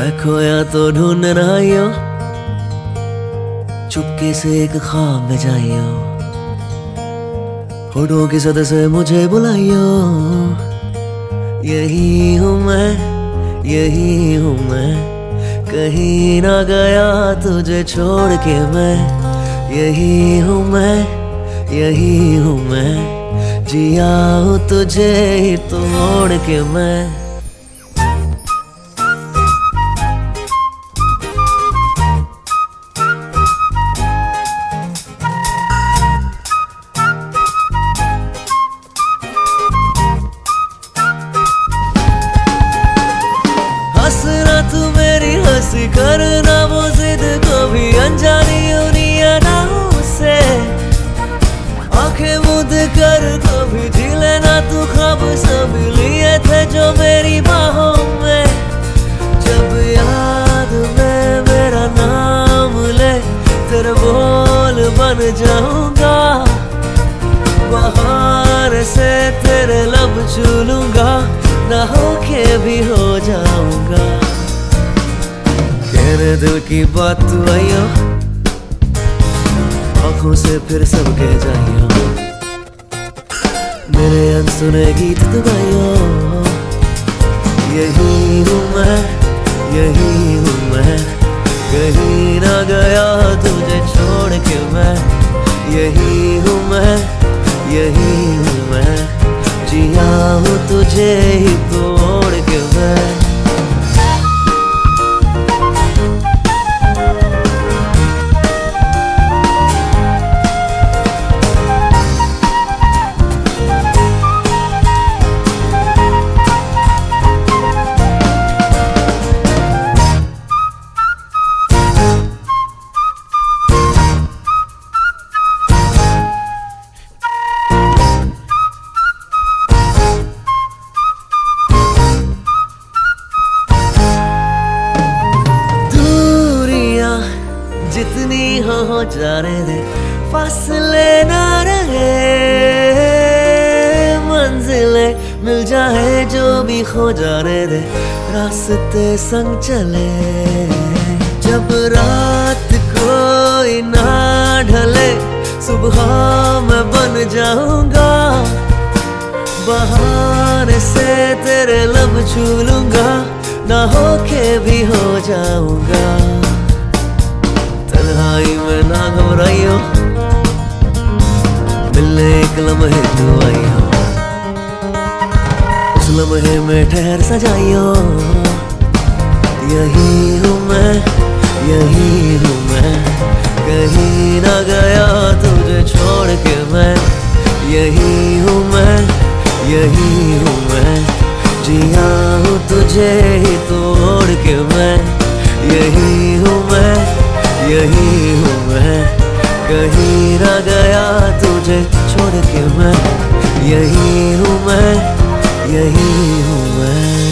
मैं खोया तो ढूंढ रहा चुपके से एक खाब में जाइयो। होठों की सद से मुझे बुलाइयो। यही हूँ मैं, यही हूँ मैं। कहीं ना गया तुझे छोड़ के मैं। यही हूँ मैं, यही हूँ मैं। जिया हूँ तुझे ही तोड़ के मैं। करना वो जिद कभी अनजानी ना उसे आँखें मुद कर कभी जी लेना तू खब सब लिए थे जो मेरी बाहों में। जब याद में मेरा नाम ले तेरे बोल बन जाऊँगा। बाहर से तेरे लब छू लूँगा ना होके भी हो जाऊँगा दिल की बात तू आइयो आँखों से फिर सब कह जाइयो मेरे अनसुने गीत तू गाइयो यही हूँ मैं यही हूँ। मैं कहीं ना गया तुझे छोड़ के मैं। यही हूँ मैं यही हूँ। मैं जिया हूँ तुझे ही तोड़ जाने दे, फासले ना रहे, मंजिले मिल जाए जो भी खो जाने दे, रास्ते संग चले। जब रात कोई ना ढले, सुबह मैं बन जाऊँगा, बहाने से तेरे लब छू लूँगा, ना होके भी हो जाऊँगा। लम्हे में ठहर सजाइयो। यही हूँ मैं, यही हूँ मैं। कहीं ना गया तुझे छोड़ के मैं। यही हूँ मैं, यही हूँ मैं। जिया हूँ तुझे ही तोड़ के मैं। यही हूँ मैं, यही हूँ मैं। कहीं ना गया तुझे छोड़ के मैं। यही हूँ मैं यही हूँ मैं।